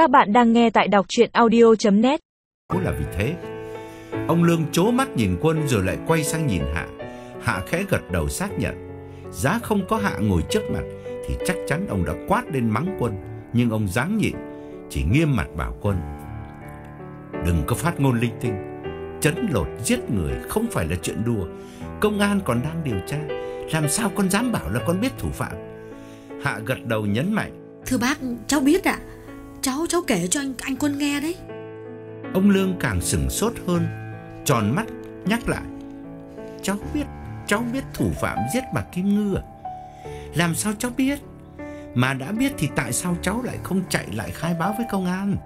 Các bạn đang nghe tại đọc chuyện audio.net là vì thế. Ông Lương chố mắt nhìn quân rồi lại quay sang nhìn Hạ. Hạ khẽ gật đầu xác nhận. Giá không có Hạ ngồi trước mặt thì chắc chắn ông đã quát lên mắng quân. Nhưng ông dáng nhịn, chỉ nghiêm mặt bảo quân. Đừng có phát ngôn linh tinh. Chấn lột giết người không phải là chuyện đùa. Công an còn đang điều tra. Làm sao con dám bảo là con biết thủ phạm? Hạ gật đầu nhấn mạnh. Thưa bác, cháu biết ạ. Cháu cháu kể cho anh anh quân nghe đấy. Ông Lương càng sừng sốt hơn, tròn mắt nhắc lại. Cháu biết, cháu biết thủ phạm giết bà Kim Ngư à? Làm sao cháu biết? Mà đã biết thì tại sao cháu lại không chạy lại khai báo với công an?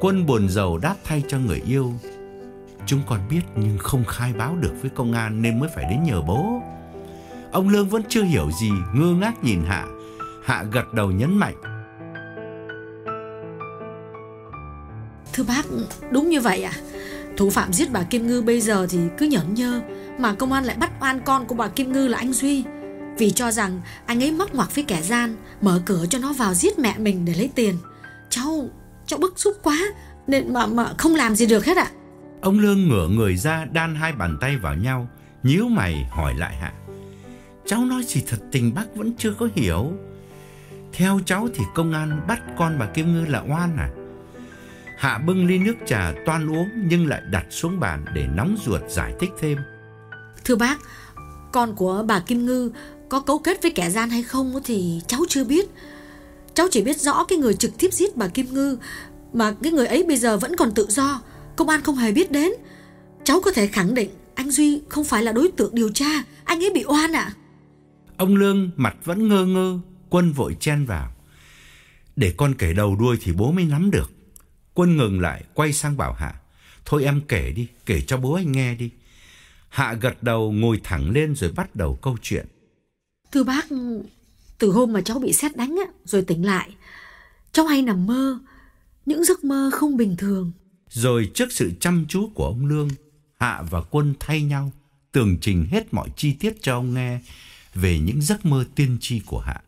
Quân buồn rầu đáp thay cho người yêu. Chúng con biết nhưng không khai báo được với công an nên mới phải đến nhờ bố. Ông Lương vẫn chưa hiểu gì, ngơ ngác nhìn Hạ. Hạ gật đầu nhấn mạnh. Thưa bác, đúng như vậy à? Thủ phạm giết bà Kim Ngư bây giờ thì cứ nhởn nhơ Mà công an lại bắt oan con của bà Kim Ngư là anh Duy. Vì cho rằng anh ấy móc ngoặc với kẻ gian Mở cửa cho nó vào giết mẹ mình để lấy tiền. Cháu, cháu bức xúc quá Nên mà, mà không làm gì được hết ạ. Ông Lương ngửa người ra đan hai bàn tay vào nhau nhíu mày hỏi lại Hạ. Cháu nói gì thật tình bác vẫn chưa có hiểu. Theo cháu thì công an bắt con bà Kim Ngư là oan à? Hạ bưng ly nước trà toan uống nhưng lại đặt xuống bàn để nóng ruột giải thích thêm. Thưa bác, con của bà Kim Ngư có cấu kết với kẻ gian hay không thì cháu chưa biết. Cháu chỉ biết rõ cái người trực tiếp giết bà Kim Ngư mà cái người ấy bây giờ vẫn còn tự do, công an không hề biết đến. Cháu có thể khẳng định anh Duy không phải là đối tượng điều tra, anh ấy bị oan ạ. À? Ông Lương mặt vẫn ngơ ngơ, quân vội chen vào. Để con kể đầu đuôi thì bố mới nắm được. Quân ngừng lại, quay sang bảo Hạ. Thôi em kể đi, kể cho bố anh nghe đi. Hạ gật đầu ngồi thẳng lên rồi bắt đầu câu chuyện. Thưa bác, từ hôm mà cháu bị xét đánh á, rồi tỉnh lại, cháu hay nằm mơ, những giấc mơ không bình thường. Rồi trước sự chăm chú của ông Lương, Hạ và Quân thay nhau tường trình hết mọi chi tiết cho ông nghe về những giấc mơ tiên tri của Hạ.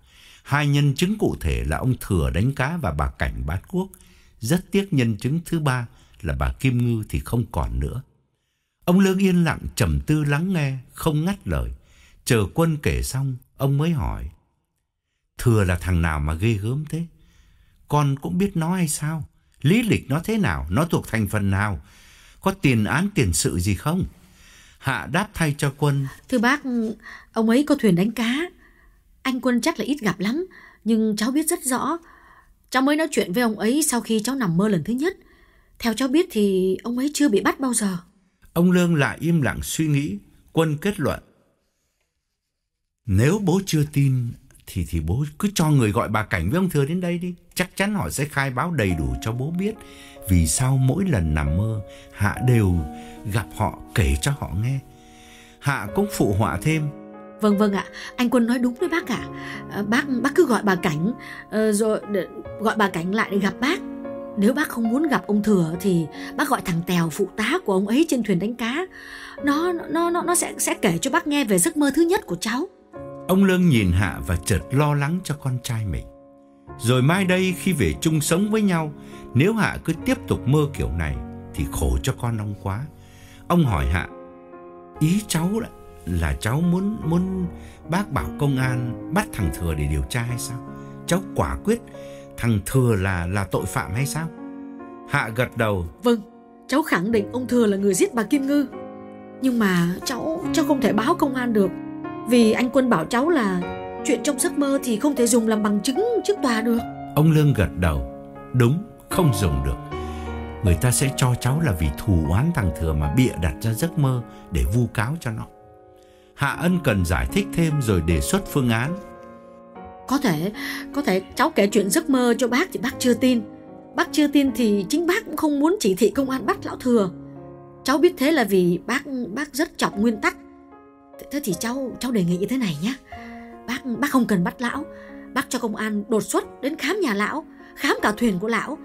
Hai nhân chứng cụ thể là ông Thừa đánh cá và bà Cảnh bát quốc rất tiếc nhân chứng thứ ba là bà Kim Ngư thì không còn nữa. Ông Lương yên lặng trầm tư lắng nghe, không ngắt lời. Chờ quân kể xong, ông mới hỏi. Thừa là thằng nào mà ghê gớm thế? Con cũng biết nó hay sao? Lý lịch nó thế nào? Nó thuộc thành phần nào? Có tiền án tiền sự gì không? Hạ đáp thay cho quân. Thưa bác, ông ấy có thuyền đánh cá. Anh quân chắc là ít gặp lắm, nhưng cháu biết rất rõ Cháu mới nói chuyện với ông ấy sau khi cháu nằm mơ lần thứ nhất. Theo cháu biết thì ông ấy chưa bị bắt bao giờ. Ông Lương lại im lặng suy nghĩ, quân kết luận. Nếu bố chưa tin thì thì bố cứ cho người gọi bà Cảnh với ông Thừa đến đây đi. Chắc chắn họ sẽ khai báo đầy đủ cho bố biết vì sao mỗi lần nằm mơ Hạ đều gặp họ kể cho họ nghe. Hạ cũng phụ họa thêm Vâng vâng ạ, anh Quân nói đúng đấy bác ạ. À, bác bác cứ gọi bà Cảnh ờ, rồi gọi bà Cảnh lại để gặp bác. Nếu bác không muốn gặp ông Thừa thì bác gọi thằng Tèo phụ tá của ông ấy trên thuyền đánh cá. Nó nó nó nó sẽ sẽ kể cho bác nghe về giấc mơ thứ nhất của cháu. Ông Lương nhìn Hạ và chợt lo lắng cho con trai mình. Rồi mai đây khi về chung sống với nhau, nếu Hạ cứ tiếp tục mơ kiểu này thì khổ cho con ông quá. Ông hỏi Hạ, ý cháu là là cháu muốn muốn bác bảo công an bắt thằng Thừa để điều tra hay sao? Cháu quả quyết thằng Thừa là là tội phạm hay sao? Hạ gật đầu. Vâng, cháu khẳng định ông Thừa là người giết bà Kim Ngư. Nhưng mà cháu cháu không thể báo công an được vì anh Quân bảo cháu là chuyện trong giấc mơ thì không thể dùng làm bằng chứng trước tòa được. Ông Lương gật đầu. Đúng, không dùng được. Người ta sẽ cho cháu là vì thù oán thằng Thừa mà bịa đặt ra giấc mơ để vu cáo cho nó. Hạ Ân cần giải thích thêm rồi đề xuất phương án. Có thể, có thể cháu kể chuyện giấc mơ cho bác thì bác chưa tin. Bác chưa tin thì chính bác cũng không muốn chỉ thị công an bắt lão thừa. Cháu biết thế là vì bác bác rất trọng nguyên tắc. Thế thì cháu cháu đề nghị như thế này nhé. Bác bác không cần bắt lão, bác cho công an đột xuất đến khám nhà lão, khám cả thuyền của lão.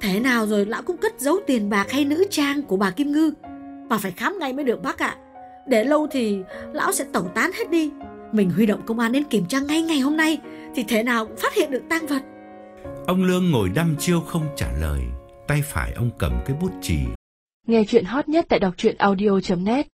Thế nào rồi lão cũng cất giấu tiền bạc hay nữ trang của bà Kim Ngư và phải khám ngay mới được bác ạ. À. Để lâu thì lão sẽ tẩu tán hết đi. Mình huy động công an đến kiểm tra ngay ngày hôm nay Thì thế nào cũng phát hiện được tang vật. Ông Lương ngồi đăm chiêu không trả lời, tay phải ông cầm cái bút chì. Nghe chuyện hot nhất tại đọc truyện audio.net